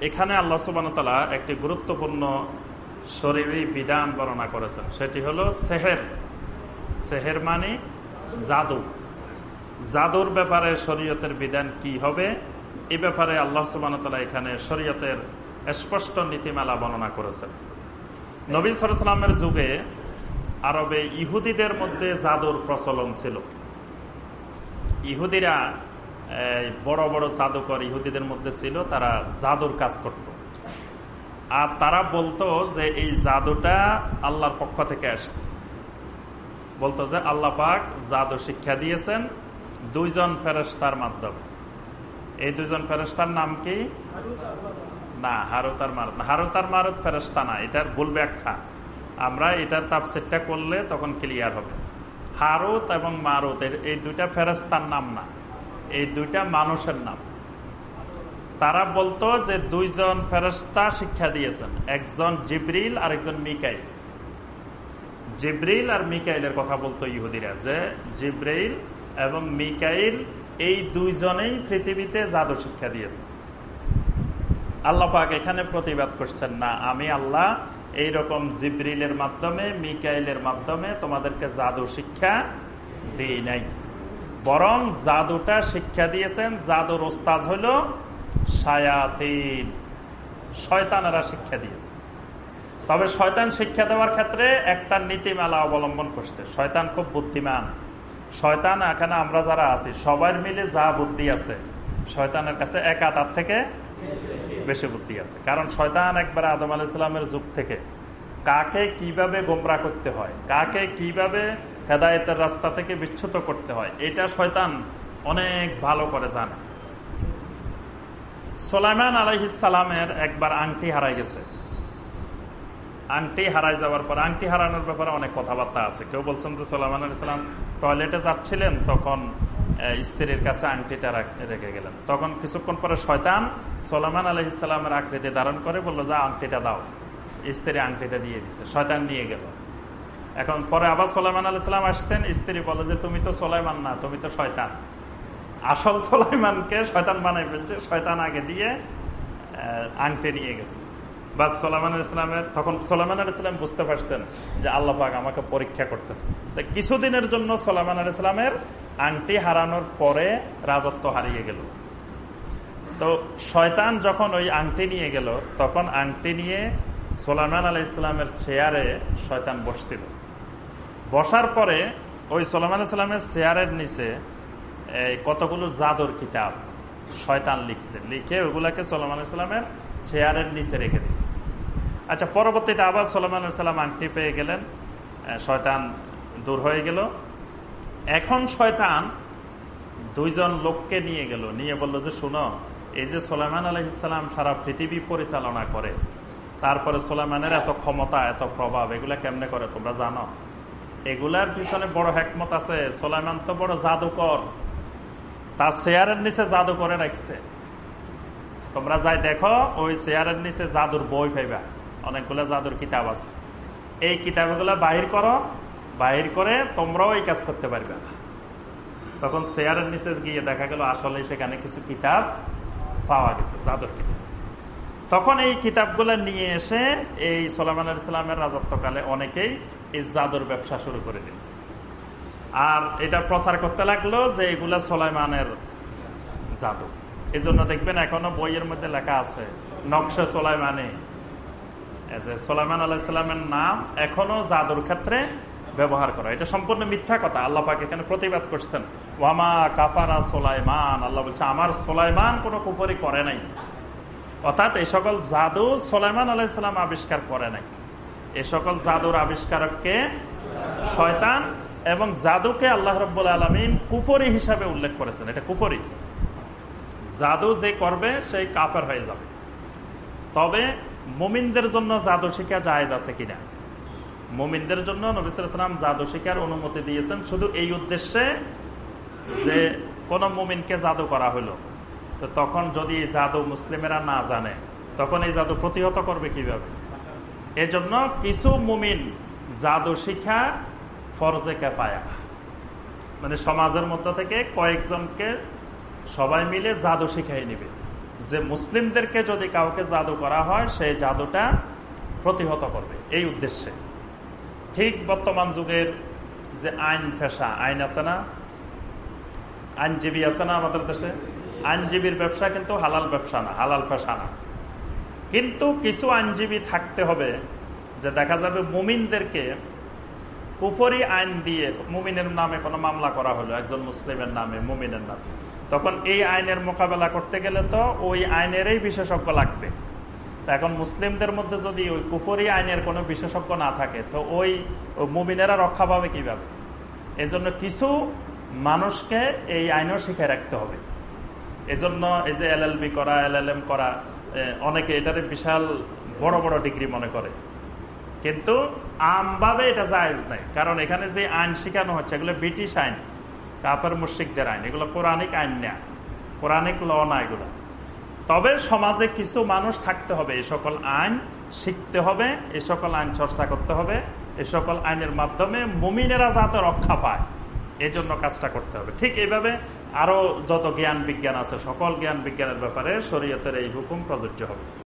এখানে আল্লাহ একটি গুরুত্বপূর্ণ শরীরী বিধান বর্ণনা করেছেন। সেটি হলো সেহের। সেহের মানে জাদু। জাদুর ব্যাপারে শরীয়তের বিধান কি হবে? এ ব্যাপারে আল্লাহ সুবানতালা এখানে শরীয়তের স্পষ্ট নীতিমালা বর্ণনা করেছেন। নবী সরসালামের যুগে আরবে ইহুদিদের মধ্যে জাদুর প্রচলন ছিল। ইহুদিরা বড় বড় জাদুকর ইহুদিদের মধ্যে ছিল, তারা জাদুর কাজ করত। আর তারা বলতো যে এই জাদুটা আল্লাহর পক্ষ থেকে আসছে। বলতো যে আল্লাহ পাক জাদু শিক্ষা দিয়েছেন দুইজন ফেরেস্তার মাধ্যমে। এই দুইজন ফেরেস্তার নাম কি? না হারুতার মারুত হারুতার মারুত ফেরেস্তা না, এটার ভুল ব্যাখ্যা। আমরা এটার তাপসেটটা করলে তখন ক্লিয়ার হবে। হারুত এবং মারুত এই দুইটা ফেরেস্তার নাম না। এই দুইটা মানুষের নাম। তারা বলতো যে দুইজন ফেরস্তা শিক্ষা দিয়েছেন। একজন জিব্রিল আর একজন মিকাইল। জিব্রিল আর মিকাইলের কথা বলতো ইহুদিরা যে জিব্রাইল এবং মিকাইল এই দুইজনেই পৃথিবীতে জাদু শিক্ষা দিয়েছেন। আল্লাহ পাক এখানে প্রতিবাদ করছেন না। আমি আল্লাহ এই রকম জিব্রিলের মাধ্যমে, মিকাইলের মাধ্যমে তোমাদেরকে জাদু শিক্ষা দিই নাই। বরং জাদুটা শিক্ষা দিয়েছেন, জাদুর ওস্তাজ হইল সায়াতিন শয়তানেরা শিক্ষা দিয়েছে। তবে শয়তান শিক্ষা দেওয়ার ক্ষেত্রে একটা নীতিমালা অবলম্বন করছে। শয়তান খুব বুদ্ধিমান। শয়তান, এখানে আমরা যারা আছি সবার মিলে যা বুদ্ধি আছে, শয়তানের কাছে এক আতার থেকে বেশি বুদ্ধি আছে। কারণ শয়তান একবার আদম আলাইসালামের যুগ থেকে কাকে কীভাবে গোমরা করতে হয়, কাকে কীভাবে হেদায়তের রাস্তা থেকে বিচ্ছুত করতে হয়, এটা শয়তান অনেক ভালো করে জানে। সোলাইমান আলহিসালামের একবার আংটি হারাই গেছে। আংটি হারাই যাওয়ার পর, আংটি হারানোর ব্যাপারে অনেক কথাবার্তা আছে। কেউ বলছেন যে, সোলাইমান আলাইসালাম টয়লেটে যাচ্ছিলেন, তখন স্ত্রীর কাছে আংটিটা রেখে গেলেন। তখন কিছুক্ষণ পরে শয়তান সোলামান আলহিসামের আকৃতি ধারণ করে বলল, যে, আংটিটা দাও। স্ত্রী আংটিটা দিয়ে দিচ্ছে শয়তান নিয়ে গেল। এখন পরে আবার সোলাইমান আলাইসালাম আসছেন। স্ত্রী বলে যে, তুমি তো সোলাইমান না, তুমি তো শয়তান। আসল সোলাইমানকে শয়তান বানাই ফেলছে। শয়তান আগে দিয়ে আংটি নিয়ে গেছে। বা সোলাইমান ইসলামের তখন সোলাইমান আলাইসালাম বুঝতে পারছেন যে আল্লাহ আমাকে পরীক্ষা করতেছে। কিছুদিনের জন্য সোলাইমান আলাইসালামের আংটি হারানোর পরে রাজত্ব হারিয়ে গেল। তো শয়তান যখন ওই আংটি নিয়ে গেল, তখন আংটি নিয়ে সোলামান আলাই ইসলামের চেয়ারে শয়তান বসছিল। বসার পরে ওই সোলামান ইসলামের চেয়ারের নিচে কতগুলো জাদুর কিতাব শয়তান লিখছে। লিখে ওগুলাকে সোলামান ইসলামের চেয়ারের নিচে রেখে দিছে। আচ্ছা পরবর্তীতে আবার সোলামান সাল্লাম আংটি পেয়ে গেলেন। শয়তান দূর হয়ে গেল। এখন শয়তান দুইজন লোককে নিয়ে গেল, নিয়ে বলল যে, শুনো, এই যে সোলাইমান আলহিসাম সারা পৃথিবী পরিচালনা করে, তারপরে সোলাইমানের এত ক্ষমতা, এত প্রভাব, এগুলা কেমনে করে তোমরা জানো? এগুলার পিছনে বড় হ্যাকমত আছে, সোলাইমান তো বড় জাদুকর, তার চেয়ারের নিচে জাদু করে রাখছে। তোমরা যাই দেখো, ওই চেয়ারের নিচে জাদুর বই পাইবা, অনেকগুলো জাদুর কিতাব আছে। এই কিতাবগুলো বাহির করো বাহির করে তোমরাও এই কাজ করতে পারবে না। তখন চেয়ারের নিচে গিয়ে দেখা গেল আসলে সেখানে কিছু কিতাব পাওয়া গেছে জাদুর কিতাব। তখন এই কিতাবগুলো নিয়ে এসে এই সোলামান ইসলামের রাজত্বকালে অনেকেই এই জাদুর ব্যবসা শুরু করে দিল। আর এটা প্রচার করতে লাগল যে এগুলা সোলাইমানের জাদু। এই জন্য দেখবেন এখনও বইয়ের মধ্যে লেখা আছে, নকশা সোলাইমানে। সোলাইমান আলাহিসাল্লামের নাম এখনও জাদুর ক্ষেত্রে ব্যবহার করা। এটা সম্পূর্ণ মিথ্যা কথা। আল্লাহ পাক এখানে প্রতিবাদ করছেন। ওয়ামা কাফারা সোলাইমান। আল্লাহ বলছে, আমার সোলাইমান কোনো কুপরি করে নাই। অর্থাৎ এই সকল জাদু সোলাইমান আলাইসাল্লাম আবিষ্কার করে নাই। এ সকল জাদুর আবিষ্কারককে শয়তান এবং জাদুকে আল্লাহ রব আলমিন কুপরি হিসাবে উল্লেখ করেছেন। এটা কুপরি জাদু যে করবে, সেই কাফের হয়ে যাবে। তবে মুমিনদের জন্য জাদু শিখা জায়দ আছে কিনা? মুমিনদের জন্য নবিসাম জাদু শিকার অনুমতি দিয়েছেন। শুধু এই উদ্দেশ্যে যে কোন মুমিনকে জাদু করা হলো। তো তখন যদি জাদু মুসলিমেরা না জানে, তখন এই জাদু প্রতিহত করবে কীভাবে? এজন্য কিছু মুমিন জাদু শিক্ষা ফরজে পায়া মানে সমাজের মধ্যে থেকে কয়েকজনকে সবাই মিলে জাদু শিখাই নিবে। যে মুসলিমদেরকে যদি কাউকে জাদু করা হয় সেই জাদুটা প্রতিহত করবে। এই উদ্দেশ্যে। ঠিক বর্তমান যুগের যে আইন ফেসা আইন আছে না? আইনজীবী আছে না আমাদের দেশে? আইনজীবীর ব্যবসা কিন্তু হালাল ব্যবসা না, হালাল পেশা না। কিন্তু কিছু আইনজীবী থাকতে হবে যে দেখা যাবে মুমিনদেরকে কুফরি আইন দিয়ে, মুমিনের নামে কোনো মামলা করা হলো, একজন মুসলিমের নামে, মুমিনের নামে। তখন এই আইনের মোকাবেলা করতে গেলে তো ওই আইনেরই বিশেষজ্ঞ লাগবে। এখন মুসলিমদের মধ্যে যদি ওই কুফরি আইনের কোনো বিশেষজ্ঞ না থাকে, তো ওই মুমিনেরা রক্ষা পাবে কীভাবে? এজন্য কিছু মানুষকে এই আইনও শিখে রাখতে হবে। এজন্য এই যে এল করা এল করা অনেকে এটার বিশাল বড় বড় ডিগ্রি মনে করে। কিন্তু আমভাবে এটা জায়েজ নাই। কারণ এখানে যে আইন শিখানো হচ্ছে, এগুলো ব্রিটিশ আইন কাপের মুশ্রিকদের আইন, এগুলো কোরআনিক আইন নেয়া কোরআনিক ল না এগুলো। তবে সমাজে কিছু মানুষ থাকতে হবে। এই সকল আইন শিখতে হবে, এ সকল আইন চর্চা করতে হবে, এ সকল আইনের মাধ্যমে মুমিনেরা যাতে রক্ষা পায়, এজন্য জন্য কাজটা করতে হবে। ঠিক এইভাবে আরও যত জ্ঞান বিজ্ঞান আছে, সকল জ্ঞান বিজ্ঞানের ব্যাপারে শরীয়তের এই হুকুম প্রযোজ্য হবে।